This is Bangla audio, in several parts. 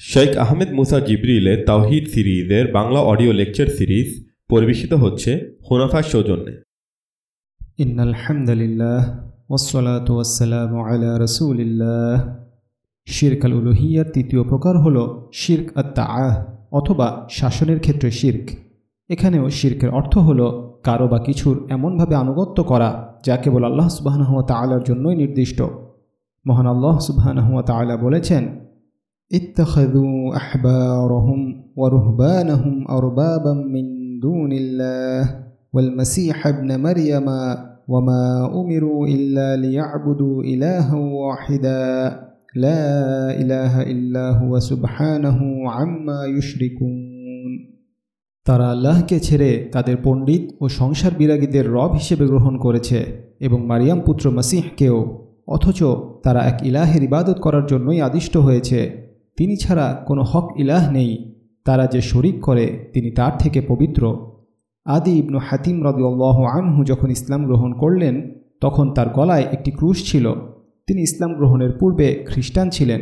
শেখ আহমেদ মুসা জিবরিলে তাওহিদ সিরিজের বাংলা অডিও লেকচার সিরিজ পরিবেশিত হচ্ছে হুনাফার সৌজন্যে। ইন্নালহামদুলিল্লাহ ওসলাত ওয়াসালাম আলা রসুলিল্লাহ। শির্ক আল উলুহিয়ার তৃতীয় প্রকার হল শির্ক আত্মা আহ অথবা শাসনের ক্ষেত্রে শির্ক। এখানেও শির্কের অর্থ হল কারও বা কিছুর এমনভাবে আনুগত্য করা, যা কেবল আল্লাহ সুবাহানহমত আলার জন্যই নির্দিষ্ট। মহান আল্লাহ সুবাহানহমত আলা বলেছেন اتخذوا أحبارهم ورهبانهم أربابا من دون الله والمسيح ابن مريم وما أمروا إلا ليعبدوا إلها واحدا لا إله إلا هو سبحانه عما يشركون তারা আল্লাহকে ছেড়ে তাদের পণ্ডিত ও সংসার বিরাগীদের রব হিসেবে গ্রহণ করেছে এবং মারিয়াম পুত্র মাসিহকেও অথচ তারা এক ইলাহের ইবাদত করার জন্যই আদিষ্ট হয়েছে তিনি ছাড়া কোনো হক ইলাহ নেই। তারা যে শরিক করে, তিনি তার থেকে পবিত্র। আদি ইবনু হাতিম রদিউল্লাহ আনহু যখন ইসলাম গ্রহণ করলেন, তখন তার গলায় একটি ক্রুশ ছিল। তিনি ইসলাম গ্রহণের পূর্বে খ্রিস্টান ছিলেন।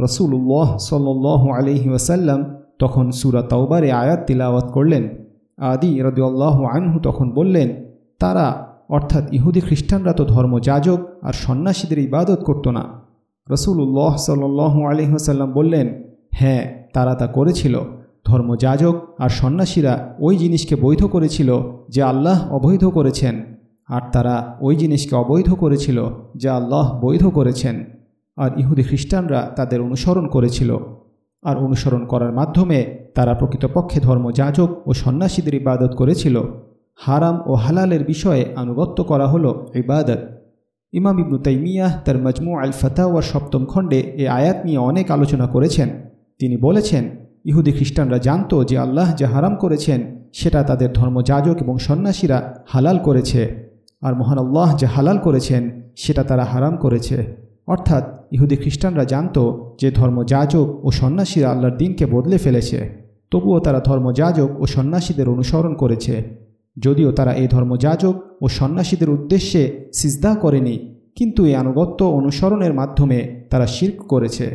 রসুল রসুল্লাহ সাল্লাহ আলহি ওয়াসাল্লাম তখন সুরা তাওবারে আয়াত তিলাওয়াত করলেন। আদি রদিউল্লাহ আনহু তখন বললেন, তারা, অর্থাৎ ইহুদি খ্রিস্টানরা তো ধর্মযাজক আর সন্ন্যাসীদের ইবাদত করত না। রসুল্লাহ সাল্লাহ আলহিহাসাল্লাম বললেন হ্যাঁ তারা তা করেছিল। ধর্মযাজক আর সন্ন্যাসীরা ওই জিনিসকে বৈধ করেছিল যে আল্লাহ অবৈধ করেছেন, আর তারা ওই জিনিসকে অবৈধ করেছিল যা আল্লাহ বৈধ করেছেন। আর ইহুদি খ্রিস্টানরা তাদের অনুসরণ করেছিল। আর অনুসরণ করার মাধ্যমে তারা প্রকৃতপক্ষে ধর্মযাজক ও সন্ন্যাসীদের ইবাদত করেছিল। হারাম ও হালালের বিষয়ে আনুগত্য করা হলো ইবাদত। ইমাম ইবনু তাইমিয়াহ তার মজমু আল ফতাওয়ার সপ্তম খণ্ডে এ আয়াত নিয়ে অনেক আলোচনা করেছেন। তিনি বলেছেন, ইহুদি খ্রিস্টানরা জানত যে আল্লাহ যা হারাম করেছেন, সেটা তাদের ধর্মযাজক এবং সন্ন্যাসীরা হালাল করেছে। আর মহান আল্লাহ যা হালাল করেছেন, সেটা তারা হারাম করেছে। অর্থাৎ ইহুদি খ্রিস্টানরা জানত যে ধর্মযাজক ও সন্ন্যাসীরা আল্লাহর দিনকে বদলে ফেলেছে। তবুও তারা ধর্মযাজক ও সন্ন্যাসীদের অনুসরণ করেছে। যদিও তারা এই ধর্মযাজক ও সন্ন্যাসীদের উদ্দেশ্যে সিজদা করেনি, কিন্তু এই আনুগত্য অনুসরণের মাধ্যমে তারা শির্ক করেছে।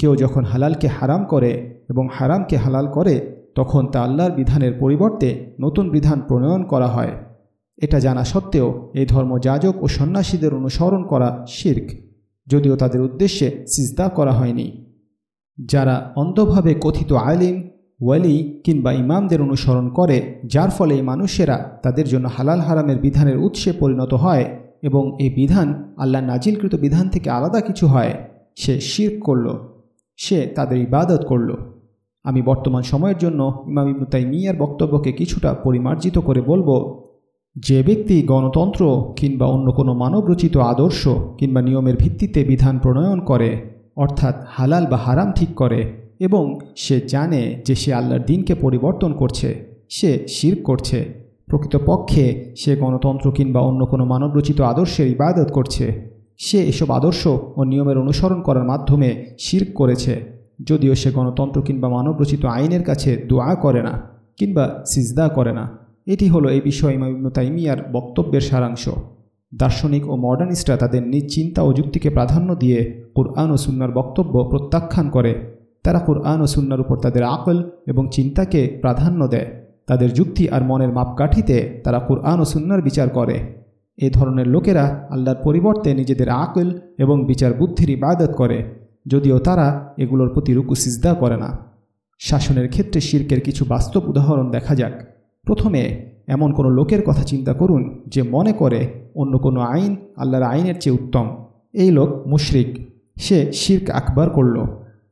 কেউ যখন হালালকে হারাম করে এবং হারামকে হালাল করে, তখন তা আল্লাহর বিধানের পরিবর্তে নতুন বিধান প্রণয়ন করা হয়। এটা জানা সত্ত্বেও এই ধর্মযাজক ও সন্ন্যাসীদের অনুসরণ করা শির্ক, যদিও তাদের উদ্দেশ্যে সিজদা করা হয়নি। যারা অন্ধভাবে কথিত আলিম ওয়ালি কিংবা ইমামদের অনুসরণ করে, যার ফলে মানুষেরা তাদের জন্য হালাল হারামের বিধানের উৎসে পরিণত হয় এবং এই বিধান আল্লাহ নাজিলকৃত বিধান থেকে আলাদা কিছু হয়। সে শির করল, সে তাদের ইবাদত করল। আমি বর্তমান সময়ের জন্য ইমাম ইবনুতাই মিয়ার বক্তব্যকে কিছুটা পরিমার্জিত করে বলব, যে ব্যক্তি গণতন্ত্র কিংবা অন্য কোনো মানবরচিত আদর্শ কিংবা নিয়মের ভিত্তিতে বিধান প্রণয়ন করে, অর্থাৎ হালাল বা হারাম ঠিক করে এবং সে জানে যে সে আল্লাহর দিনকে পরিবর্তন করছে, সে শির করছে। প্রকৃতপক্ষে সে গণতন্ত্র কিংবা অন্য কোনো মানবরচিত আদর্শের ইবাদত করছে। সে এসব আদর্শ ও নিয়মের অনুসরণ করার মাধ্যমে শির করেছে। যদিও সে গণতন্ত্র কিংবা মানবরচিত আইনের কাছে দোয়া করে না কিংবা সিজদা করে না। এটি হলো এই বিষয়ে ইমাম তাইমিয়ার বক্তব্যের সারাংশ। দার্শনিক ও মডার্নিস্টরা তাদের নিজ চিন্তা ও যুক্তিকে প্রাধান্য দিয়ে কুরআন ও সুন্নার বক্তব্য প্রত্যাখ্যান করে। তারা কুরআন ও সুন্নার উপর তাদের আকল এবং চিন্তাকে প্রাধান্য দেয়। তাদের যুক্তি আর মনের মাপকাঠিতে তারা কুরআন ও সুন্নার বিচার করে। এ ধরনের লোকেরা আল্লাহর পরিবর্তে নিজেদের আকল এবং বিচার বুদ্ধির ইবাদত করে, যদিও তারা এগুলোর প্রতি রুকু সিজদা করে না। শাসনের ক্ষেত্রে শির্কের কিছু বাস্তব উদাহরণ দেখা যাক। প্রথমে, এমন কোনো লোকের কথা চিন্তা করুন যে মনে করে অন্য কোনো আইন আল্লাহর আইনের চেয়ে উত্তম। এই লোক মুশরিক। সে শির্ক আকবার করল।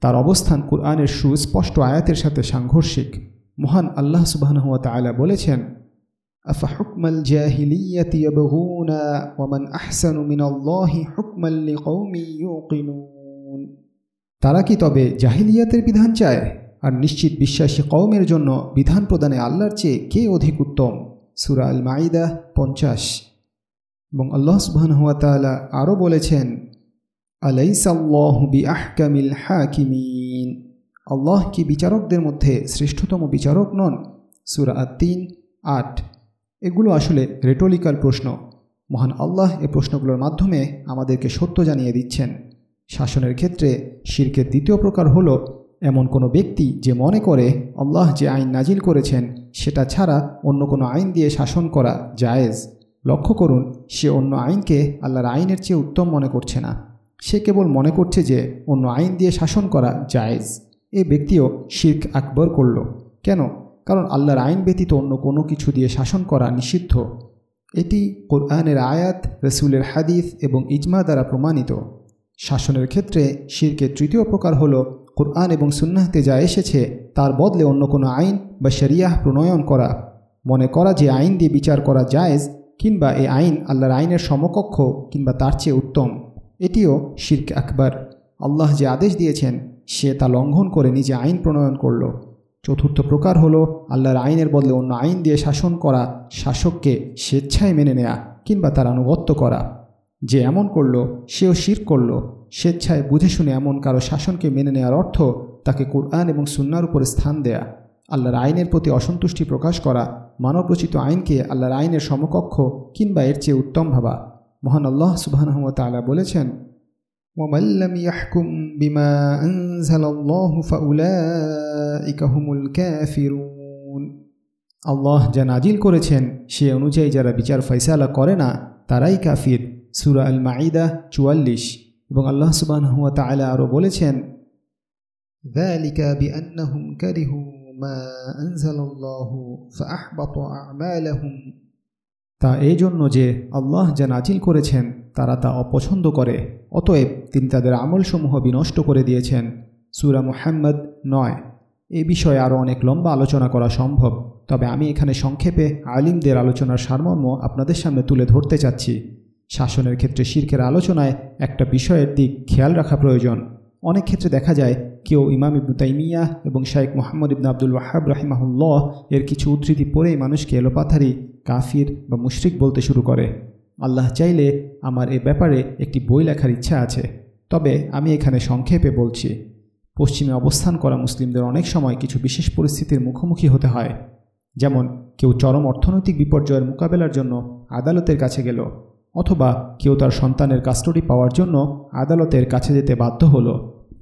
তার অবস্থান কুরআনের সুস্পষ্ট আয়াতের সাথে সাংঘর্ষিক মহান আল্লাহ সুবাহনহুয়া তালা বলেছেন أفحكم الجاهلية يبغون ومن أحسن من الله حكما لقوم يوقنون তারা কি তবে জাহিলিয়াতের বিধান চায় আর নিশ্চিত বিশ্বাসী কওমের জন্য বিধান প্রদানে আল্লাহর চেয়ে কে অধিক উত্তম সুরা আল মাইদা পঞ্চাশ এবং আল্লাহ সুবহানাহু ওয়া তাআলা আরও বলেছেন আল্লাহ কি বিচারকদের মধ্যে শ্রেষ্ঠতম বিচারক নন? সুরা তিন আট। এগুলো আসলে রেটোলিক্যাল প্রশ্ন। মহান আল্লাহ এ প্রশ্নগুলোর মাধ্যমে আমাদেরকে সত্য জানিয়ে দিচ্ছেন। শাসনের ক্ষেত্রে শির্কের দ্বিতীয় প্রকার হল, এমন কোনো ব্যক্তি যে মনে করে আল্লাহ যে আইন নাজিল করেছেন, সেটা ছাড়া অন্য কোনো আইন দিয়ে শাসন করা জায়েজ। লক্ষ্য করুন, সে অন্য আইনকে আল্লাহর আইনের চেয়ে উত্তম মনে করছে না। সে কেবল মনে করছে যে অন্য আইন দিয়ে শাসন করা জায়েজ। এ ব্যক্তিও শির্ক আকবর করল। কেন? কারণ আল্লাহর আইন ব্যতীত অন্য কোনো কিছু দিয়ে শাসন করা নিষিদ্ধ। এটি কোরআনের আয়াত, রসুলের হাদিস এবং ইজমা দ্বারা প্রমাণিত। শাসনের ক্ষেত্রে শিরকের তৃতীয় প্রকার হল, কোরআন এবং সুন্নাহতে যা এসেছে তার বদলে অন্য কোনো আইন বা শরিয়াহ প্রণয়ন করা। মনে করা যে আইন দিয়ে বিচার করা জায়েজ, কিংবা এ আইন আল্লাহর আইনের সমকক্ষ কিংবা তার চেয়ে উত্তম। এটিও শির্ক আকবর। আল্লাহ যে আদেশ দিয়েছেন, সে তা লঙ্ঘন করে নিজে আইন প্রণয়ন করল। চতুর্থ প্রকার হলো আল্লাহর আইনের বদলে অন্য আইন দিয়ে শাসন করা, শাসককে স্বেচ্ছায় মেনে নেয়া কিংবা তার আনুগত্য করা। যে এমন করল, সেও শির করল। স্বেচ্ছায় বুঝে শুনে এমন কারও শাসনকে মেনে নেওয়ার অর্থ তাকে কোরআন এবং সুন্নার উপরে স্থান দেয়া। আল্লাহর আইনের প্রতি অসন্তুষ্টি প্রকাশ করা, মানবরচিত আইনকে আল্লাহর আইনের সমকক্ষ কিংবা এর চেয়ে উত্তম ভাবা। মহান আল্লাহ সুবাহানহমতালা বলেছেন ومن لم يحكم بما أنزل الله فأولئك هم الكافرون আল্লাহ যা নাজিল করেছেন সে অনুযায়ী যারা বিচার ফয়সালা করে না তারাই কাফির সুরা আল মাইদা চুয়াল্লিশ এবং আল্লাহ সুবাহ তালা আরও বলেছেন ذلك بأنهم كرهوا ما أنزل الله فأحبط أعمالهم তা এই জন্য যে আল্লাহ যা নাজিল করেছেন, তারা তা অপছন্দ করে। অতএব তিনি তাদের আমলসমূহ বিনষ্ট করে দিয়েছেন। সুরা মুহাম্মদ নয়। এ বিষয়ে আরও অনেক লম্বা আলোচনা করা সম্ভব। তবে আমি এখানে সংক্ষেপে আলিমদের আলোচনার সারমর্ম আপনাদের সামনে তুলে ধরতে চাচ্ছি। শাসনের ক্ষেত্রে শির্কের আলোচনায় একটা বিষয়ের দিক খেয়াল রাখা প্রয়োজন। অনেক ক্ষেত্রে দেখা যায় কেউ ইমাম ইবনু তাইমিয়া এবং শাইখ মোহাম্মদ ইবনু আব্দুল ওয়াহাব রাহিমাহুল্লাহ এর কিছু উদ্ধৃতি পড়েই মানুষকে এলোপাথারি, কাফির বা মুশরিক বলতে শুরু করে। আল্লাহ চাইলে আমার এ ব্যাপারে একটি বই লেখার ইচ্ছা আছে। তবে আমি এখানে সংক্ষেপে বলছি, পশ্চিমে অবস্থান করা মুসলিমদের অনেক সময় কিছু বিশেষ পরিস্থিতির মুখোমুখি হতে হয়। যেমন, কেউ চরম অর্থনৈতিক বিপর্যয়ের মোকাবেলার জন্য আদালতের কাছে গেল, অথবা কেউ তার সন্তানের কাস্টডি পাওয়ার জন্য আদালতের কাছে যেতে বাধ্য হলো।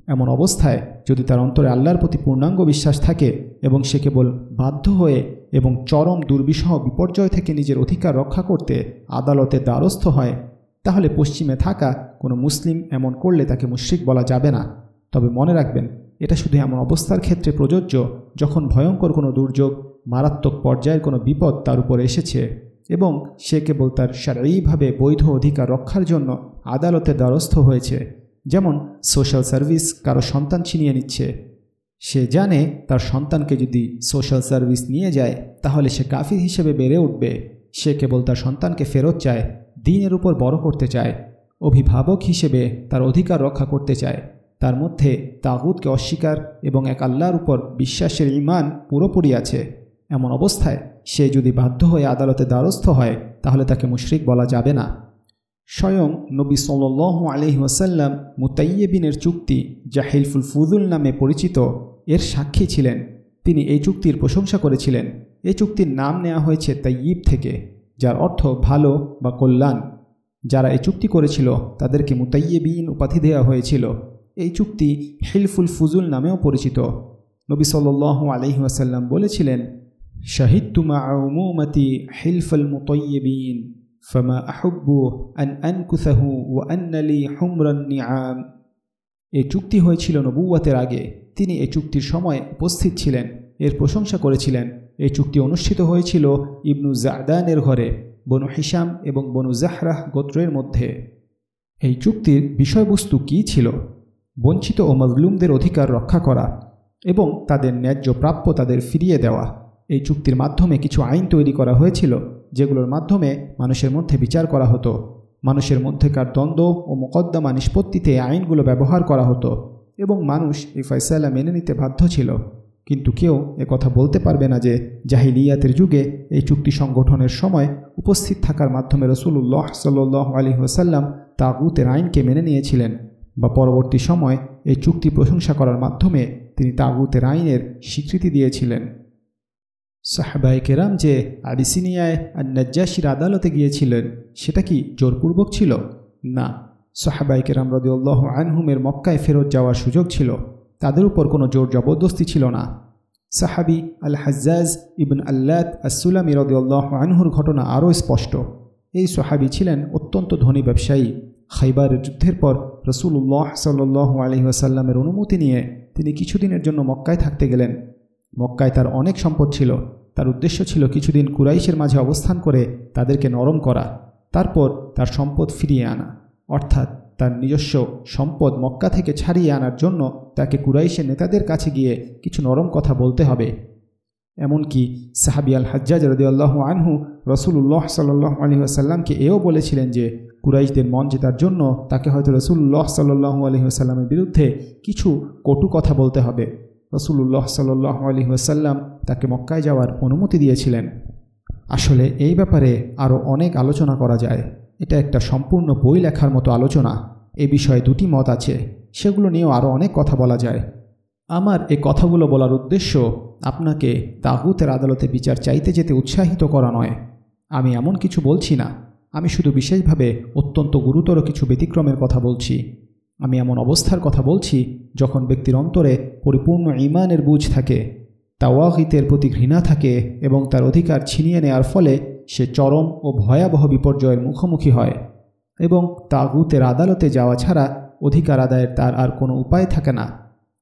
এমন অবস্থায় যদি তার অন্তরে আল্লাহর প্রতি পূর্ণাঙ্গ বিশ্বাস থাকে এবং সে কেবল বাধ্য হয়ে এবং চরম দুর্বিষহ বিপর্যয় থেকে নিজের অধিকার রক্ষা করতে আদালতে দ্বারস্থ হয়, তাহলে পশ্চিমে থাকা কোনো মুসলিম এমন করলে তাকে মুশ্রিক বলা যাবে না। তবে মনে রাখবেন, এটা শুধু এমন অবস্থার ক্ষেত্রে প্রযোজ্য যখন ভয়ঙ্কর কোনো দুর্যোগ, মারাত্মক পর্যায়ের কোনো বিপদ তার উপর এসেছে এবং সে কেবল তার সারাইভাবে বৈধ অধিকার রক্ষার জন্য আদালতে দ্বারস্থ হয়েছে। যেমন সোশ্যাল সার্ভিস কারও সন্তান ছিনিয়ে নিচ্ছে। সে জানে তার সন্তানকে যদি সোশ্যাল সার্ভিস নিয়ে যায়, তাহলে সে কাফির হিসেবে বেড়ে উঠবে। সে কেবল তার সন্তানকে ফেরত চায়, দিনের উপর বড় করতে চায়। অভিভাবক হিসেবে তার অধিকার রক্ষা করতে চায়। তার মধ্যে তাগুদকে অস্বীকার এবং এক আল্লাহর উপর বিশ্বাসের ইমান পুরোপুরি আছে। এমন অবস্থায় সে যদি বাধ্য হয়ে আদালতে দ্বারস্থ হয়, তাহলে তাকে মুশরিক বলা যাবে না। স্বয়ং নবী সাল আলহি ওয়াসাল্লাম মুতাইয়েবিনের চুক্তি যা হিলফুল ফুজুল নামে পরিচিত, এর সাক্ষী ছিলেন। তিনি এই চুক্তির প্রশংসা করেছিলেন। এই চুক্তির নাম নেওয়া হয়েছে তাইয়িব থেকে, যার অর্থ ভালো বা কল্যাণ। যারা এই চুক্তি করেছিল, তাদেরকে মুতাইয়েবিন উপাধি দেওয়া হয়েছিল। এই চুক্তি হিলফুল ফুজুল নামেও পরিচিত। নবী সাল আলহি ওয়াসাল্লাম বলেছিলেন শাহিদ তুমা উমুমতি হিলফুল মুতইয়েবিন فما أحب أن أنكثه وأن لي حمر النعام এই চুক্তি হয়েছিল নবুয়াতের আগে তিনি এই চুক্তির সময় উপস্থিত ছিলেন এর প্রশংসা করেছিলেন এই চুক্তি অনুষ্ঠিত হয়েছিল ইবনু জাদানের ঘরে বনু হিসাম এবং বনু জাহরাহ গোত্রের মধ্যে এই চুক্তির বিষয়বস্তু কী ছিল বঞ্চিত ও মজলুমদের অধিকার রক্ষা করা এবং তাদের ন্যায্য প্রাপ্য তাদের ফিরিয়ে দেওয়া এই চুক্তির মাধ্যমে কিছু আইন তৈরি করা হয়েছিল যেগুলোর মাধ্যমে মানুষের মধ্যে বিচার করা হতো। মানুষের মধ্যেকার দ্বন্দ্ব ও মোকদ্দমা নিষ্পত্তিতে আইনগুলো ব্যবহার করা হতো এবং মানুষ এই ফয়সালা মেনে নিতে বাধ্য ছিল। কিন্তু কেউ কথা বলতে পারবে না যে জাহিলিয়াতের যুগে এই চুক্তি সংগঠনের সময় উপস্থিত থাকার মাধ্যমে রসুল্লাহ সাল্লাহ আলী ওসাল্লাম তাগুতের আইনকে মেনে নিয়েছিলেন বা পরবর্তী সময় এই চুক্তি প্রশংসা করার মাধ্যমে তিনি তাগুতের আইনের স্বীকৃতি দিয়েছিলেন। সাহাবাই কেরাম যে আবিসিনিয়ায় আর নজ্জাসির আদালতে গিয়েছিলেন, সেটা কি জোরপূর্বক ছিল? না। সাহাবাই কেরাম রদিউল্লাহ আনহুমের মক্কায় ফেরত যাওয়ার সুযোগ ছিল। তাদের উপর কোনো জোর জবরদস্তি ছিল না। সাহাবি আল হাজ্জাজ ইবন আল্লাদ আসুলামি রদিউল্লাহ আনহুর ঘটনা আরও স্পষ্ট। এই সোহাবি ছিলেন অত্যন্ত ধনী ব্যবসায়ী। খাইবারের যুদ্ধের পর রসুল্লাহ সাল্লাহ আলহিহাসাল্লামের অনুমতি নিয়ে তিনি কিছুদিনের জন্য মক্কায় থাকতে গেলেন। মক্কায় তার অনেক সম্পদ ছিল। তার উদ্দেশ্য ছিল কিছুদিন কুরাইশের মাঝে অবস্থান করে তাদেরকে নরম করা, তারপর তার সম্পদ ফিরিয়ে আনা। অর্থাৎ তার নিজস্ব সম্পদ মক্কা থেকে ছাড়িয়ে আনার জন্য তাকে কুরাইশের নেতাদের কাছে গিয়ে কিছু নরম কথা বলতে হবে। এমনকি সাহাবি আল হাজ্জাজ রদিয়াল্লাহ আনহু রসুল্লাহ সাল্লাহ আলী আসাল্লামকে এও বলেছিলেন যে, কুরাইশদের মন জেতার জন্য তাকে হয়তো রসুল্লাহ সাল্লাহ আলী আসাল্লামের বিরুদ্ধে কিছু কটু কথা বলতে হবে। রসুল্লাহ সাল্লাহ আলী আসাল্লাম তাকে মক্কায় যাওয়ার অনুমতি দিয়েছিলেন। আসলে এই ব্যাপারে আরও অনেক আলোচনা করা যায়। এটা একটা সম্পূর্ণ বই লেখার মতো আলোচনা। এ বিষয়ে দুটি মত আছে, সেগুলো নিয়েও আরও অনেক কথা বলা যায়। আমার এই কথাগুলো বলার উদ্দেশ্য আপনাকে তাগুতের আদালতে বিচার চাইতে যেতে উৎসাহিত করা নয়। আমি এমন কিছু বলছি না। আমি শুধু বিশেষভাবে অত্যন্ত গুরুতর কিছু ব্যতিক্রমের কথা বলছি। আমি এমন অবস্থার কথা বলছি যখন ব্যক্তির অন্তরে পরিপূর্ণ ইমানের বুঝ থাকে তাওয়াহিতের প্রতি ঘৃণা থাকে এবং তার অধিকার ছিনিয়ে নেওয়ার ফলে সে চরম ও ভয়াবহ বিপর্যয়ের মুখোমুখি হয় এবং তাগুতের আদালতে যাওয়া ছাড়া অধিকার আদায়ের তার আর কোনো উপায় থাকে না।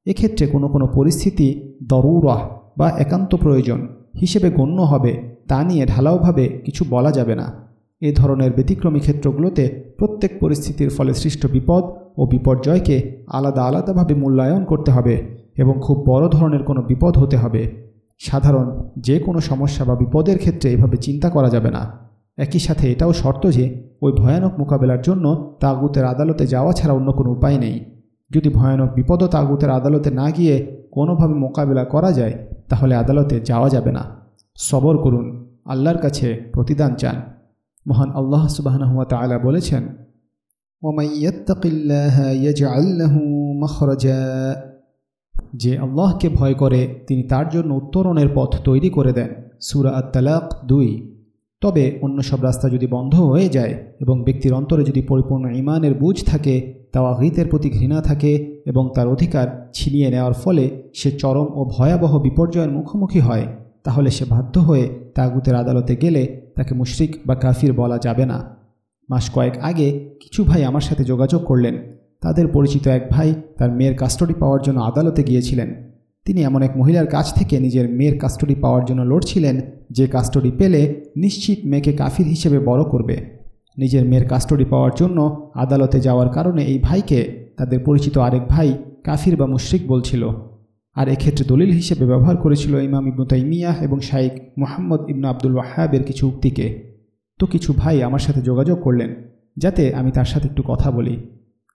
এক্ষেত্রে কোনো কোনো পরিস্থিতি দরুরাহ বা একান্ত প্রয়োজন হিসেবে গণ্য হবে, তা নিয়ে ঢালাওভাবে কিছু বলা যাবে না। এ ধরনের ব্যতিক্রমী ক্ষেত্রগুলোতে প্রত্যেক পরিস্থিতির ফলে সৃষ্ট বিপদ ও বিপর্যয়কে আলাদা আলাদাভাবে মূল্যায়ন করতে হবে এবং খুব বড় ধরনের কোনো বিপদ হতে হবে। সাধারণ যে কোনো সমস্যা বা বিপদের ক্ষেত্রে এভাবে চিন্তা করা যাবে না। একই সাথে এটাও শর্ত যে ওই ভয়ানক মোকাবেলার জন্য তাগুতের আদালতে যাওয়া ছাড়া অন্য কোনো উপায় নেই। যদি ভয়ানক বিপদও তাগুতের আদালতে না গিয়ে কোনোভাবে মোকাবেলা করা যায়, তাহলে আদালতে যাওয়া যাবে না। সবর করুন। আল্লাহর কাছে প্রতিদান চান। মহান আল্লাহ তালা বলেছেন যে আল্লাহকে ভয় করে, তিনি তার জন্য উত্তরণের পথ তৈরি করে দেন, সুরা আত তালাক দুই। তবে অন্য সব রাস্তা যদি বন্ধ হয়ে যায় এবং ব্যক্তির অন্তরে যদি পরিপূর্ণ ইমানের বুঝ থাকে তাওয়াহিতের প্রতি ঘৃণা থাকে এবং তার অধিকার ছিনিয়ে নেওয়ার ফলে সে চরম ও ভয়াবহ বিপর্যয়ের মুখোমুখি হয়। তাহলে সে বাধ্য হয়ে তাগুতের আদালতে গেলে তাকে মুশরিক বা কাফির বলা যাবে না। মাস কয়েক আগে কিছু ভাই আমার সাথে যোগাযোগ করলেন। তাদের পরিচিত এক ভাই তার মেয়ের কাস্টডি পাওয়ার জন্য আদালতে গিয়েছিলেন। তিনি এমন এক মহিলার কাছ থেকে নিজের মেয়ের কাস্টডি পাওয়ার জন্য লড়ছিলেন যে কাস্টডি পেলে নিশ্চিত মেয়েকে কাফির হিসেবে বড় করবে। নিজের মেয়ের কাস্টডি পাওয়ার জন্য আদালতে যাওয়ার কারণে এই ভাইকে তাদের পরিচিত আরেক ভাই কাফির বা মুশরিক বলছিল। আর এক্ষেত্রে দলিল হিসেবে ব্যবহার করেছিল ইমাম ইবনু তাইমিয়া এবং শাইক মোহাম্মদ ইবনু আব্দুল ওয়াহাবের কিছু উক্তিকে। তো কিছু ভাই আমার সাথে যোগাযোগ করলেন, যাতে আমি তার সাথে একটু কথা বলি।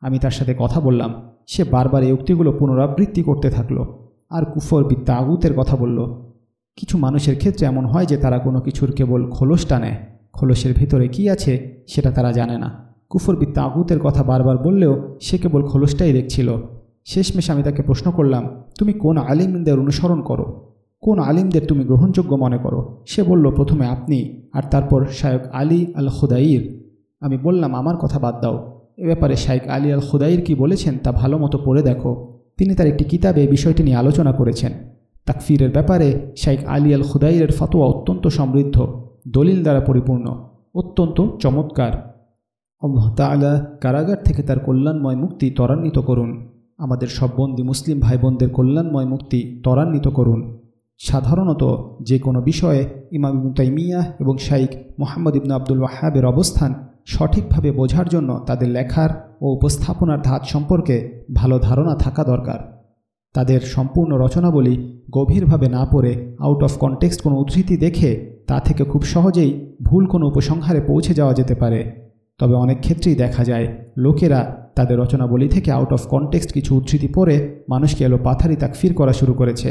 আমি তার সাথে কথা বললাম, সে বারবার এই উক্তিগুলো পুনরাবৃত্তি করতে থাকল আর কুফর বিদ্যা আগুতের কথা বলল। কিছু মানুষের ক্ষেত্রে এমন হয় যে তারা কোনো কিছুর কেবল খোলস টানে, খোলসের ভিতরে কি আছে সেটা তারা জানে না। কুফর বিদ্যা আগুতের কথা বারবার বললেও সে কেবল খোলসটাই দেখছিল। শেষমেশ আমি তাকে প্রশ্ন করলাম, তুমি কোন আলিমদের অনুসরণ করো? কোন আলিমদের তুমি গ্রহণযোগ্য মনে করো? সে বলল, প্রথমে আপনি, আর তারপর শায়ক আলী আল খুদাইর আমি বললাম, আমার কথা বাদ দাও। এ ব্যাপারে শাইক আলী আল খুদাইর কি বলেছেন তা ভালো মতো পড়ে দেখো। তিনি তার একটি কিতাবে বিষয়টি নিয়ে আলোচনা করেছেন। তাকফিরের ব্যাপারে শাইক আলী আল খুদাইরের ফতোয়া অত্যন্ত সমৃদ্ধ, দলিল দ্বারা পরিপূর্ণ, অত্যন্ত চমৎকার। আল্লাহ তালা কারাগার থেকে তার কল্যাণময় মুক্তি ত্বরান্বিত করুন। আমাদের সব বন্দি মুসলিম ভাই বোনদের কল্যাণময় মুক্তি ত্বরান্বিত করুন। সাধারণত যে কোনো বিষয়ে ইমাম ইবনু তাইমিয়া এবং শাইক মোহাম্মদ ইবনু আব্দুল ওয়াহাবের অবস্থান সঠিকভাবে বোঝার জন্য তাদের লেখার ও উপস্থাপনার ধাত সম্পর্কে ভালো ধারণা থাকা দরকার। তাদের সম্পূর্ণ রচনাবলী গভীরভাবে না পড়ে আউট অফ কনটেক্সট কোনো উদ্ধৃতি দেখে তা থেকে খুব সহজেই ভুল কোনো উপসংহারে পৌঁছে যাওয়া যেতে পারে। তবে অনেক ক্ষেত্রেই দেখা যায়, লোকেরা তাদের রচনাবলী থেকে আউট অফ কনটেক্সট কিছু উদ্ধৃতি পড়ে মানুষকে এলো পাথারি তাকফির করা শুরু করেছে।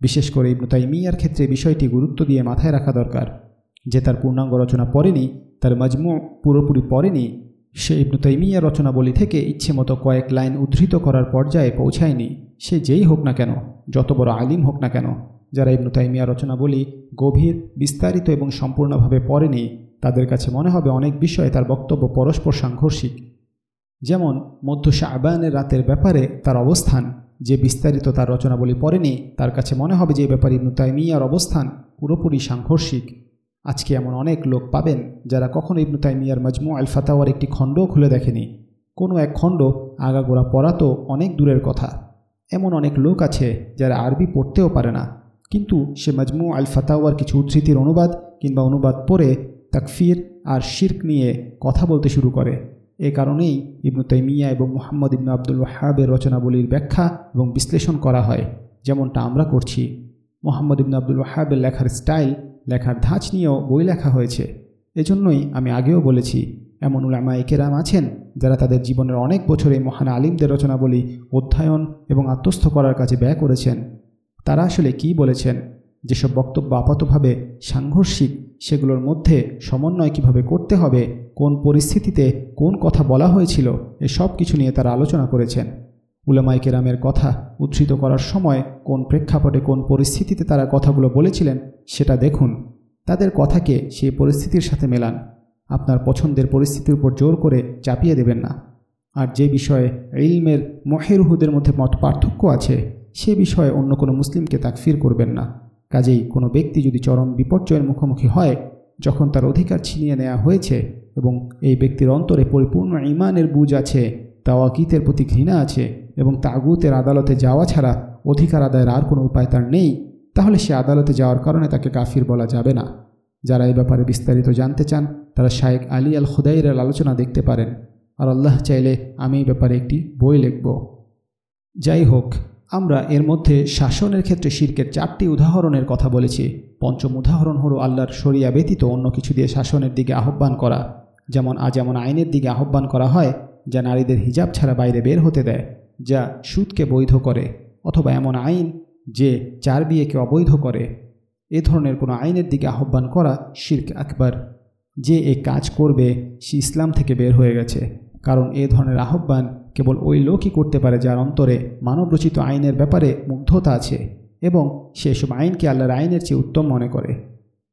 বিশেষ করে ইবনু তাইমিয়ার ক্ষেত্রে বিষয়টি গুরুত্ব দিয়ে মাথায় রাখা দরকার। যে তার পূর্ণাঙ্গ রচনা পড়েনি, তার মজমু পুরোপুরি পড়েনি, সে ইবনু তাইমিয়া রচনাবলী থেকে ইচ্ছে মতো কয়েক লাইন উদ্ধৃত করার পর্যায়ে পৌঁছায়নি। সে যেই হোক না কেন, যত বড় আলিম হোক না কেন, যারা ইবনু তাইমিয়া রচনাবলী গভীর, বিস্তারিত এবং সম্পূর্ণভাবে পড়েনি, তাদের কাছে মনে হবে অনেক বিষয়ে তার বক্তব্য পরস্পর সাংঘর্ষিক। যেমন মধ্য শাহবানের রাতের ব্যাপারে তার অবস্থান, যে বিস্তারিত তার রচনাবলী পড়েনি, তার কাছে মনে হবে যে ব্যাপারে ইবনু তাইমিয়ার অবস্থান পুরোপুরি সাংঘর্ষিক। আজকে এমন অনেক লোক পাবেন যারা কখনো ইবনু তাইমিয়ার মজমু আল ফাতাওয়ার একটি খণ্ডও খুলে দেখেনি। কোনো এক খণ্ড আগাগোড়া পড়া তো অনেক দূরের কথা। এমন অনেক লোক আছে যারা আরবি পড়তেও পারে না। কিন্তু সে মজমু আল ফাতাওয়ার কিছু উদ্ধৃতির অনুবাদ কিংবা অনুবাদ পড়ে তাকফির আর শির্ক নিয়ে কথা বলতে শুরু করে। এ কারণেই ইবনু তাইমিয়া এবং মোহাম্মদ ইবনু আব্দুল ওয়াহাবের রচনাবলীর ব্যাখ্যা এবং বিশ্লেষণ করা হয়, যেমনটা আমরা করছি। মোহাম্মদ ইবনু আব্দুল ওয়াহাবের লেখার স্টাইল, লেখার ধাঁচ নিয়েও বই লেখা হয়েছে। এজন্যই আমি আগেও বলেছি, এমন উলামা একেরাম আছেন যারা তাদের জীবনের অনেক বছরে মহান আলিমদের রচনাবলী অধ্যয়ন এবং আত্মস্থ করার কাজে ব্যয় করেছেন। তারা আসলে কি বলেছেন? যেসব বক্তব্য আপাতভাবে সাংঘর্ষিক, সেগুলোর মধ্যে সমন্বয় কীভাবে করতে হবে? কোন পরিস্থিতিতে কোন কথা বলা হয়েছিল এসব কিছু নিয়ে তারা আলোচনা করেছেন। উলামাই কেরামের কথা উদ্ধৃত করার সময় কোন প্রেক্ষাপটে কোন পরিস্থিতিতে তারা কথাগুলো বলেছিলেন, সেটা দেখুন। তাদের কথাকে সেই পরিস্থিতির সাথে মেলান। আপনার পছন্দের পরিস্থিতির উপর জোর করে চাপিয়ে দেবেন না। আর যে বিষয়ে ইলমের মহেরুহুদের মধ্যে মত পার্থক্য আছে, সে বিষয়ে অন্য কোনো মুসলিমকে তাকফির করবেন না। কাজেই কোনো ব্যক্তি যদি চরম বিপর্যয়ের মুখোমুখি হয়, যখন তার অধিকার ছিনিয়ে নেওয়া হয়েছে এবং এই ব্যক্তির অন্তরে পরিপূর্ণ ইমানের বুঝ আছে, তাওয়াকিতের প্রতি ঘৃণা আছে এবং তাগুতের আদালতে যাওয়া ছাড়া অধিকার আদায়ের আর কোনো উপায় তার নেই, তাহলে সে আদালতে যাওয়ার কারণে তাকে কাফির বলা যাবে না। যারা এই ব্যাপারে বিস্তারিত জানতে চান, তারা শায়েক আলী আল খুদাইরের আলোচনা দেখতে পারেন। আর আল্লাহ চাইলে আমি এই ব্যাপারে একটি বই লিখব। যাই হোক, আমরা এর মধ্যে শাসনের ক্ষেত্রে শির্কের চারটি উদাহরণের কথা বলেছি। পঞ্চম উদাহরণ হলো আল্লাহর শরিয়া ব্যতীত অন্য কিছু দিয়ে শাসনের দিকে আহ্বান করা। যেমন আজ এমন আইনের দিকে আহ্বান করা হয় যা নারীদের হিজাব ছাড়া বাইরে বের হতে দেয়, যা সুদকে বৈধ করে, অথবা এমন আইন যে চার বিয়েকে অবৈধ করে। এ ধরনের কোনো আইনের দিকে আহ্বান করা শির্ক আকবর। যে এ কাজ করবে, সে ইসলাম থেকে বের হয়ে গেছে। কারণ এ ধরনের আহ্বান কেবল ওই লোকই করতে পারে যার অন্তরে মানবরচিত আইনের ব্যাপারে মুগ্ধতা আছে এবং সেসব আইনকে আল্লাহর আইনের চেয়ে উত্তম মনে করে।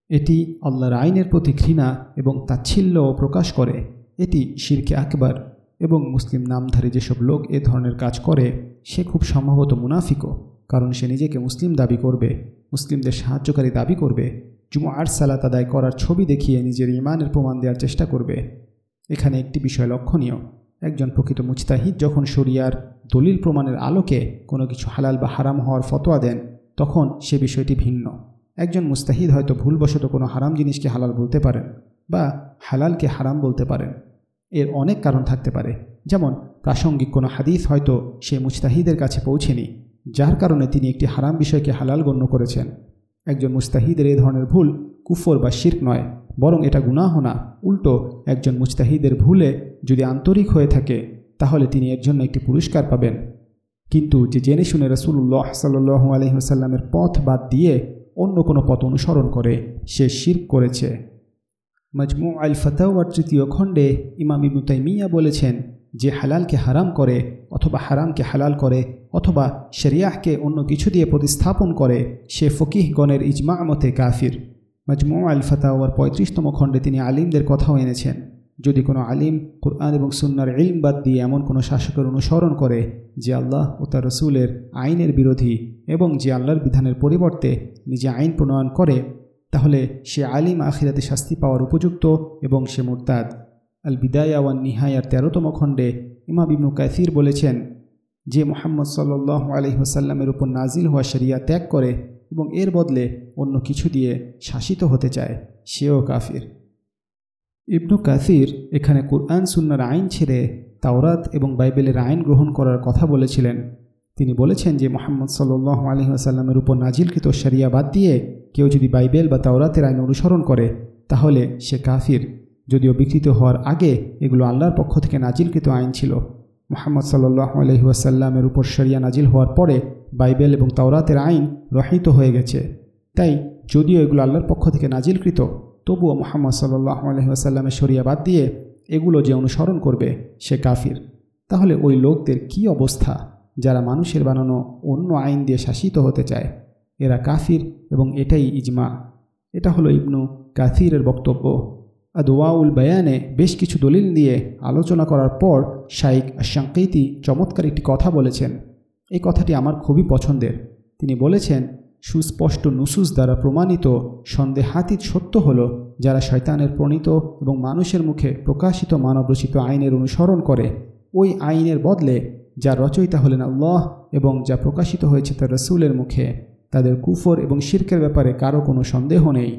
এটি আল্লাহর আইনের প্রতি ঘৃণা এবং তাচ্ছিল্যও প্রকাশ করে। এটি শিরকে আকবর এবং মুসলিম নামধারী যেসব লোক এ ধরনের কাজ করে, সে খুব সম্ভবত মুনাফিকও, কারণ সে নিজেকে মুসলিম দাবি করবে, মুসলিমদের সাহায্যকারী দাবি করবে জুমো আর সালাত আদায় করার ছবি দেখিয়ে নিজের ইমানের প্রমাণ দেওয়ার চেষ্টা করবে। এখানে একটি বিষয় লক্ষণীয়, একজন প্রকৃত মুজতাহিদ যখন শরিয়ার দলিল প্রমাণের আলোকে কোনো কিছু হালাল বা হারাম হওয়ার ফতোয়া দেন, তখন সে বিষয়টি ভিন্ন। একজন মুস্তাহিদ হয়তো ভুলবশত কোনো হারাম জিনিসকে হালাল বলতে পারেন বা হালালকে হারাম বলতে পারেন। এর অনেক কারণ থাকতে পারে। যেমন, প্রাসঙ্গিক কোনো হাদিস হয়তো সে মুস্তাহিদের কাছে পৌঁছেনি, যার কারণে তিনি একটি হারাম বিষয়কে হালাল গণ্য করেছেন। একজন মুস্তাহিদের এই ধরনের ভুল কুফর বা শির্ক নয়, বরং এটা গুনাহ না। উল্টো, একজন মুস্তাহিদের ভুলে যদি আন্তরিক হয়ে থাকে, তাহলে তিনি এর জন্য একটি পুরস্কার পাবেন। কিন্তু যে জেনে শুনে রসুল্লাহ সাল্লু আলহিহাসাল্লামের পথ বাদ দিয়ে অন্য কোনো পথ অনুসরণ করে, সে শির্ক করেছে। মজমু আল ফতাওয়ার তৃতীয় খণ্ডে ইমাম ইবনু তাইমিয়া বলেছেন যে হালালকে হারাম করে অথবা হারামকে হালাল করে অথবা শরিয়াহকে অন্য কিছু দিয়ে প্রতিস্থাপন করে, সে ফকিহগণের ইজমা মতে কাফির। মজমু আল ফতাওয়ার পঁয়ত্রিশতম খণ্ডে তিনি আলিমদের কথাও এনেছেন। যদি কোনো আলিম কোরআন এবং সুন্নার ইলম বাদ দিয়ে এমন কোনো শাসকের অনুসরণ করে যে আল্লাহ ও তার রসুলের আইনের বিরোধী এবং যে আল্লাহর বিধানের পরিবর্তে নিজে আইন প্রণয়ন করে, তাহলে সে আলিম আখিরাতে শাস্তি পাওয়ার উপযুক্ত এবং সে মুরতাদ। আল বিদায়া ওয়ান নিহায়ার তেরোতম খণ্ডে ইমা বিবনু কাসির বলেছেন, যে মোহাম্মদ সাল্লাহ আলহিহাসাল্লামের উপর নাজিল হওয়া শরিয়া ত্যাগ করে এবং এর বদলে অন্য কিছু দিয়ে শাসিত হতে চায়, সেও কাফির। ইবনু কাসির এখানে কুরআন সুন্নার আইন ছেড়ে তাওরাত এবং বাইবেলের আইন গ্রহণ করার কথা বলেছিলেন। তিনি বলেছেন যে মোহাম্মদ সাল্লাহ আলহিহাসাল্লামের উপর নাজিলকৃত শরিয়া বাদ দিয়ে কেউ যদি বাইবেল বা তাওরাতের আইন অনুসরণ করে, তাহলে সে কাফির। যদিও বিকৃত হওয়ার আগে এগুলো আল্লাহর পক্ষ থেকে নাজিলকৃত আইন ছিল। মোহাম্মদ সাল্লাহ আলহিহাসাল্লামের উপর শরিয়া নাজিল হওয়ার পরে বাইবেল এবং তাওরাতের আইন রহিত হয়ে গেছে। তাই যদিও এগুলো আল্লাহর পক্ষ থেকে নাজিলকৃত তবুও মোহাম্মদ সাল্লাহ আলহিহাসাল্লামের শরিয়া বাদ দিয়ে এগুলো যে অনুসরণ করবে, সে কাফির। তাহলে ওই লোকদের কি অবস্থা? যারা মানুষের বানানো অন্য আইন দিয়ে শাসিত হতে চায়, এরা কাফির এবং এটাই ইজমা। এটা হলো ইবনু কাথিরের বক্তব্য। আদোয়াউল বয়ানে বেশ কিছু দলিল দিয়ে আলোচনা করার পর শাইক শাঙ্কিতি চমৎকার একটি কথা বলেছেন। এই কথাটি আমার খুবই পছন্দের। তিনি বলেছেন সুস্পষ্ট নুসুস দ্বারা প্রমাণিত সন্দেহাতীত সত্য হল যারা শয়তানের প্রণীত এবং মানুষের মুখে প্রকাশিত মানবরচিত আইনের অনুসরণ করে। ওই আইনের বদলে যার রচয়িতা হলেন আল্লাহ এবং যা প্রকাশিত হয়েছে তার রসুলের মুখে, তাদের কুফর এবং শির্কের ব্যাপারে কারও কোনো সন্দেহ নেই।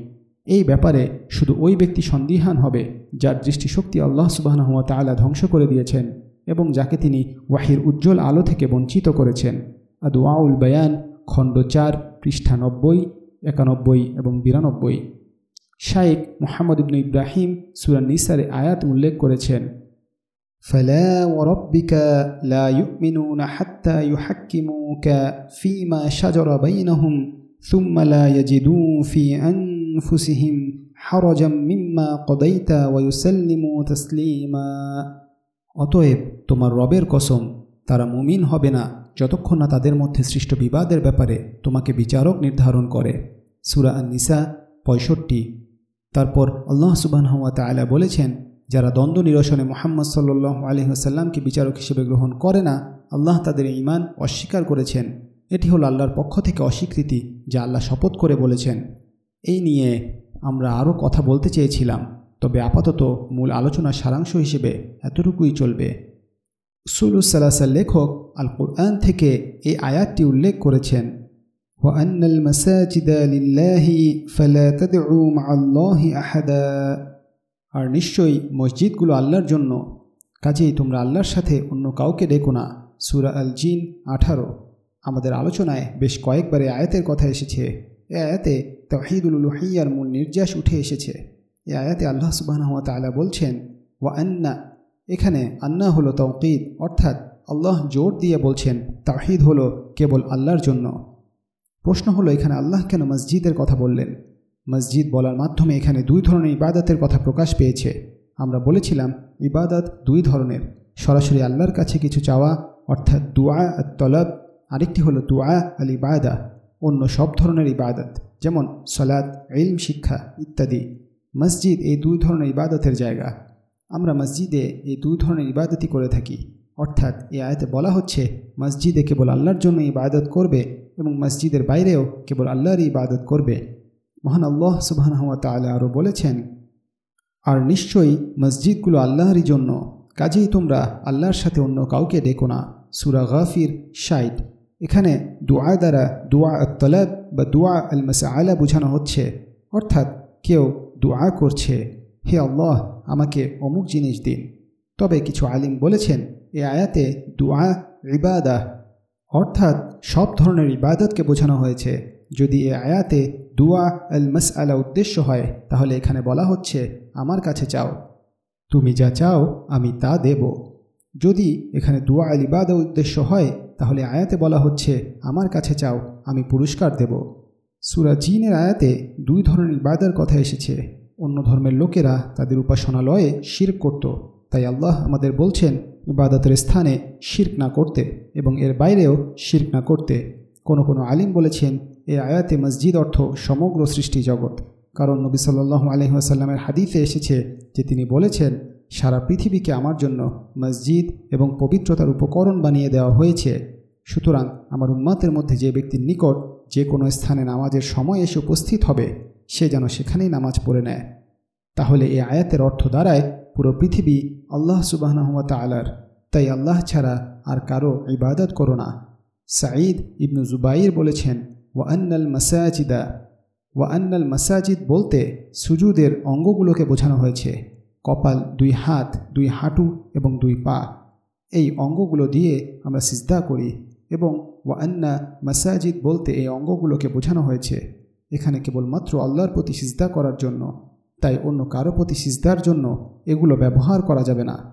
এই ব্যাপারে শুধু ওই ব্যক্তি সন্দিহান হবে যার দৃষ্টিশক্তি আল্লাহ সুবাহনহমত তালা ধ্বংস করে দিয়েছেন এবং যাকে তিনি ওয়াহির উজ্জ্বল আলো থেকে বঞ্চিত করেছেন। আদুয়াউল বয়ান খণ্ড চার পৃষ্ঠা নব্বই একানব্বই এবং বিরানব্বই শাইক মোহাম্মদ ইবনু ইব্রাহিম সুরান নিসারে আয়াত উল্লেখ করেছেন فلا وربك لا يؤمنون حتى يحكموك فيما شجر بينهم ثم لا يجدوا في أنفسهم حرجا مما قضيت ويسلموا تسليما অতএব তোমার রবের কসম তারা মুমিন হবে না যতক্ষণ না তাদের মধ্যে সৃষ্ট বিবাদের ব্যাপারে তোমাকে বিচারক নির্ধারণ করে। সুরা নিসা পঁয়ষট্টি। তারপর আল্লাহ সুবাহ তালা বলেছেন, যারা দ্বন্দ্ব নিরসনে মোহাম্মদ সাল্লু আলহিহাসাল্লামকে বিচারক হিসেবে গ্রহণ করে না, আল্লাহ তাদের ইমান অস্বীকার করেছেন। এটি হল আল্লাহর পক্ষ থেকে অস্বীকৃতি, যা আল্লাহ শপথ করে বলেছেন। এই নিয়ে আমরা আরও কথা বলতে চেয়েছিলাম, তবে আপাতত মূল আলোচনার সারাংশ হিসেবে এতটুকুই চলবে। সুলুসাল্লাসাল লেখক আল কোরআন থেকে এই আয়াতটি উল্লেখ করেছেন وأن المساجد لله فلا تدعوا مع الله أحدا আর নিশ্চয়ই মসজিদগুলো আল্লাহর জন্য কাজেই তোমরা আল্লাহর সাথে অন্য কাউকে ডেকো না সুরা আল জিন আঠারো আমাদের আলোচনায় বেশ কয়েকবারে আয়াতের কথা এসেছে এ আয়াতে তহিদুল উলুহিয়ার মূল নির্যাস উঠে এসেছে এ আয়াতে আল্লাহ সুবাহ তালা বলছেন ওয়া আন্না এখানে আন্না হলো তৌকিদ, অর্থাৎ আল্লাহ জোর দিয়ে বলছেন তাহিদ হলো কেবল আল্লাহর জন্য। প্রশ্ন হলো, এখানে আল্লাহ কেন মসজিদের কথা বললেন? মসজিদ বলার মাধ্যমে এখানে দুই ধরনের ইবাদতের কথা প্রকাশ পেয়েছে। আমরা বলেছিলাম, ইবাদত দুই ধরনের, সরাসরি আল্লাহর কাছে কিছু চাওয়া, অর্থাৎ দুয়া তলব আরেকটি হলো দুয়া আল ইবাদা অন্য সব ধরনের ইবাদত, যেমন সলাদ ইলম, শিক্ষা ইত্যাদি। মসজিদ এই দুই ধরনের ইবাদতের জায়গা। আমরা মসজিদে এই দু ধরনের ইবাদতই করে থাকি। অর্থাৎ এ আয়তে বলা হচ্ছে, মসজিদে কেবল আল্লাহর জন্য ইবাদত করবে এবং মসজিদের বাইরেও কেবল আল্লাহরই ইবাদত করবে। মহান আল্লাহ সুবাহ তালা আরও বলেছেন, আর নিশ্চয়ই মসজিদগুলো আল্লাহরই জন্য, কাজেই তোমরা আল্লাহর সাথে অন্য কাউকে ডেকো না। সুরা গাফির শাইট এখানে দোয়া দ্বারা দোয়া তলাব বা দোয়া আল মাসা আলা বোঝানো হচ্ছে, অর্থাৎ কেউ দোয়া করছে। হে আল্লাহ, আমাকে অমুক জিনিস দিন। তবে কিছু আলিম বলেছেন, এ আয়াতে দোয়া ইবাদা, অর্থাৎ সব ধরনের ইবাদতকে বোঝানো হয়েছে। যদি এ আয়াতে দুয়া আল মাস আলা উদ্দেশ্য হয়, তাহলে এখানে বলা হচ্ছে, আমার কাছে চাও। তুমি যা চাও, আমি তা দেব। যদি এখানে দুয়া আল ইবাদা উদ্দেশ্য হয়, তাহলে আয়াতে বলা হচ্ছে, আমার কাছে চাও, আমি পুরস্কার দেব। সুরা জিনের আয়াতে দুই ধরনের ইবাদার কথা এসেছে। অন্য ধর্মের লোকেরা তাদের উপাসনালয়ে শির করত। তাই আল্লাহ আমাদের বলছেন, ইবাদতের স্থানে শির্ক না করতে এবং এর বাইরেও শির্ক না করতে। কোনো কোনো আলিম বলেছেন, এ আয়াতে মসজিদ অর্থ সমগ্র সৃষ্টি জগৎ। কারণ নবী সাল্লাহ আলহিহাসাল্লামের হাদিফে এসেছে যে তিনি বলেছেন, সারা পৃথিবীকে আমার জন্য মসজিদ এবং পবিত্রতার উপকরণ বানিয়ে দেওয়া হয়েছে। সুতরাং আমার উম্মাতের মধ্যে যে ব্যক্তির নিকট যে কোনো স্থানে নামাজের সময় এসে উপস্থিত হবে, সে যেন সেখানেই নামাজ পড়ে নেয়। তাহলে এই আয়াতের অর্থ দ্বারায় পুরো পৃথিবী আল্লাহ সুবাহনহমত আলার তাই আল্লাহ ছাড়া আর কারও ইবাদত করো না। সাঈদ ইবনু জুবাইর বলেছেন ওয়ান্নাল মাসাজিদা ওয়ান্নাল মাসাজিদ বলতে সুজুদের অঙ্গগুলোকে বোঝানো হয়েছে। কপাল, দুই হাত, দুই হাঁটু এবং দুই পা। এই অঙ্গগুলো দিয়ে আমরা সিজদা করি এবং ওয়ান্না মাসাজিদ বলতে এই অঙ্গগুলোকে বোঝানো হয়েছে। এখানে কেবলমাত্র আল্লাহর প্রতি সিজদা করার জন্য, তাই অন্য কারও প্রতি সিজদার জন্য এগুলো ব্যবহার করা যাবে না।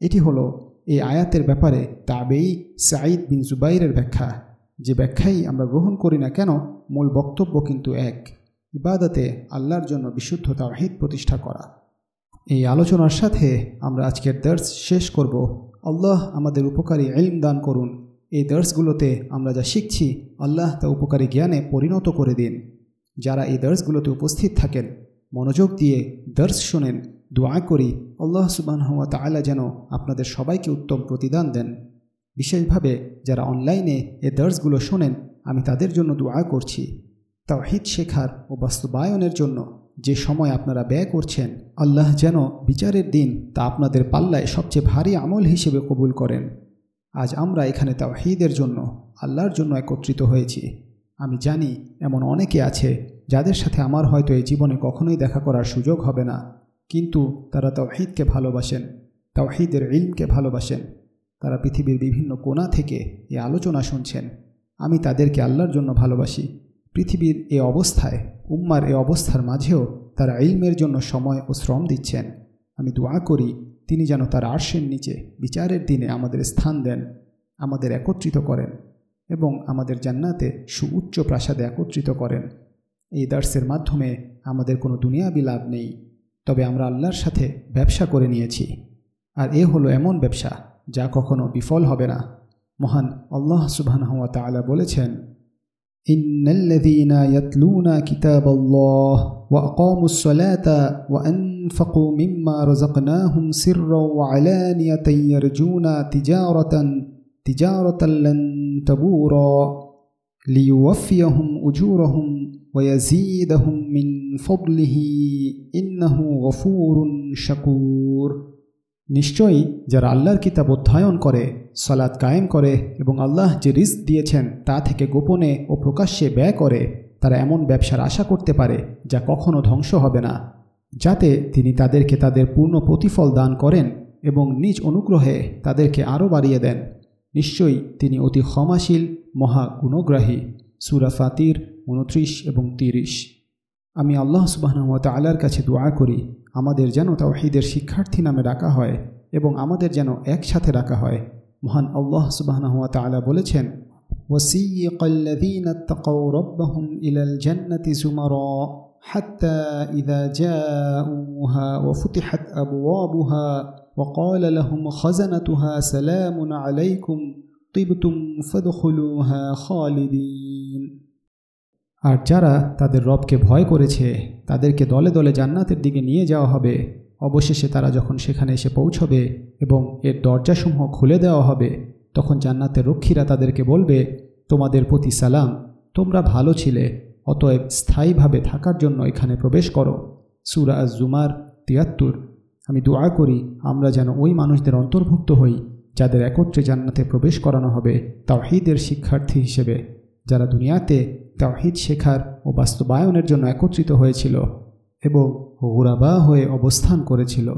এটি হলো এই আয়াতের ব্যাপারে তাবেই সাঈদ বিন জুবাইরের ব্যাখ্যা। যে ব্যাখ্যাই আমরা গ্রহণ করি না কেন, মূল বক্তব্য কিন্তু এক, ইবাদতে আল্লাহর জন্য বিশুদ্ধ তাহিদ প্রতিষ্ঠা করা। এই আলোচনার সাথে আমরা আজকের দর্শ শেষ করব। আল্লাহ আমাদের উপকারী এলম দান করুন। এই দর্শগুলোতে আমরা যা শিখছি, আল্লাহ তা উপকারী জ্ঞানে পরিণত করে দিন। যারা এই দর্শগুলোতে উপস্থিত থাকেন, মনোযোগ দিয়ে দর্শ শোনেন, দোয়া করি, আল্লাহ সুবাহ তালা যেন আপনাদের সবাইকে উত্তম প্রতিদান দেন। বিশেষভাবে যারা অনলাইনে এ দর্শগুলো শোনেন, আমি তাদের জন্য দোয়া করছি। তাওহিদ শেখার ও বাস্তবায়নের জন্য যে সময় আপনারা ব্যয় করছেন, আল্লাহ যেন বিচারের দিন তা আপনাদের পাল্লায় সবচেয়ে ভারী আমল হিসেবে কবুল করেন। আজ আমরা এখানে তাওহিদের জন্য আল্লাহর জন্য একত্রিত হয়েছি। আমি জানি এমন অনেকে আছে যাদের সাথে আমার হয়তো এই জীবনে কখনোই দেখা করার সুযোগ হবে না, কিন্তু তারা তাওহিদকে ভালোবাসেন, তাওহিদের ইলমকে ভালোবাসেন। তারা পৃথিবীর বিভিন্ন কোণা থেকে এ আলোচনা শুনছেন। আমি তাদেরকে আল্লাহর জন্য ভালোবাসি। পৃথিবীর এ অবস্থায়, উম্মার এ অবস্থার মাঝেও তারা ইলমের জন্য সময় ও শ্রম দিচ্ছেন। আমি দোয়া করি তিনি যেন তার আর্শের নিচে বিচারের দিনে আমাদের স্থান দেন, আমাদের একত্রিত করেন এবং আমাদের জান্নাতে সুউচ্চ প্রাসাদে একত্রিত করেন। এই দার্সের মাধ্যমে আমাদের কোনো দুনিয়াবি লাভ নেই, তবে আমরা আল্লাহর সাথে ব্যবসা করে নিয়েছি। আর এ হলো এমন ব্যবসা যা কখনো বিফল হবে না। মহান আল্লাহ সুবহানাহু ওয়া তাআলা বলেছেন, ইন্নাল্লাযীনা ইয়াতলুনা কিতাবাল্লাহ ওয়া আকামুস সালাতা ওয়া রাযাকনাহুম সিররাও ওয়া আলানিয়াতান ইয়ারজুনা তিজারাতান তিজারাতান লান তাবুরা লিইউওয়াফিয়াহুম উজুরাহুম ওয়া ইয়াযীদাহুম মিন ফাদলিহি ইন্নাহু গফুরুন শাকুর নিশ্চয়ই যারা আল্লাহর কিতাব অধ্যয়ন করে সালাদ কায়েম করে এবং আল্লাহ যে রিস্ক দিয়েছেন তা থেকে গোপনে ও প্রকাশ্যে ব্যয় করে, তারা এমন ব্যবসার আশা করতে পারে যা কখনো ধ্বংস হবে না। যাতে তিনি তাদেরকে তাদের পূর্ণ প্রতিফল দান করেন এবং নিজ অনুগ্রহে তাদেরকে আরও বাড়িয়ে দেন নিশ্চয়ই তিনি অতি ক্ষমাশীল মহা গুণগ্রাহী সুরা ফাতির উনত্রিশ এবং তিরিশ আমি আল্লাহ সুবাহনতা আলার কাছে দোয়া করি আমাদের যেন তাওহিদের শিক্ষার্থী নামে ডাকা হয় এবং আমাদের যেন একসাথে ডাকা হয় মহান আল্লাহ সুবাহনহুয়া তালা বলেছেন وسيق الذين اتقوا ربهم إلى الجنة زمرا حتى إذا جاءوها وفتحت أبوابها وقال لهم خزنتها سلام عليكم طبتم فادخلوها خالدين আর যারা তাদের রবকে ভয় করেছে তাদেরকে দলে দলে জান্নাতের দিকে নিয়ে যাওয়া হবে অবশেষে তারা যখন সেখানে এসে পৌঁছবে এবং এর দরজাসমূহ খুলে দেওয়া হবে তখন জান্নাতের রক্ষীরা তাদেরকে বলবে তোমাদের প্রতি সালাম তোমরা ভালো ছিলে অতএব স্থায়ীভাবে থাকার জন্য এখানে প্রবেশ করো। সুরা জুমার তিয়াত্তর। আমি দোয়া করি, আমরা যেন ওই মানুষদের অন্তর্ভুক্ত হই, যাদের একত্রে জান্নাতে প্রবেশ করানো হবে তাওহিদের শিক্ষার্থী হিসেবে, যারা দুনিয়াতে তাওহিদ শেখার ও বাস্তবায়নের জন্য একত্রিত হয়েছিল এবং গোরাবা হয়ে অবস্থান করেছিল।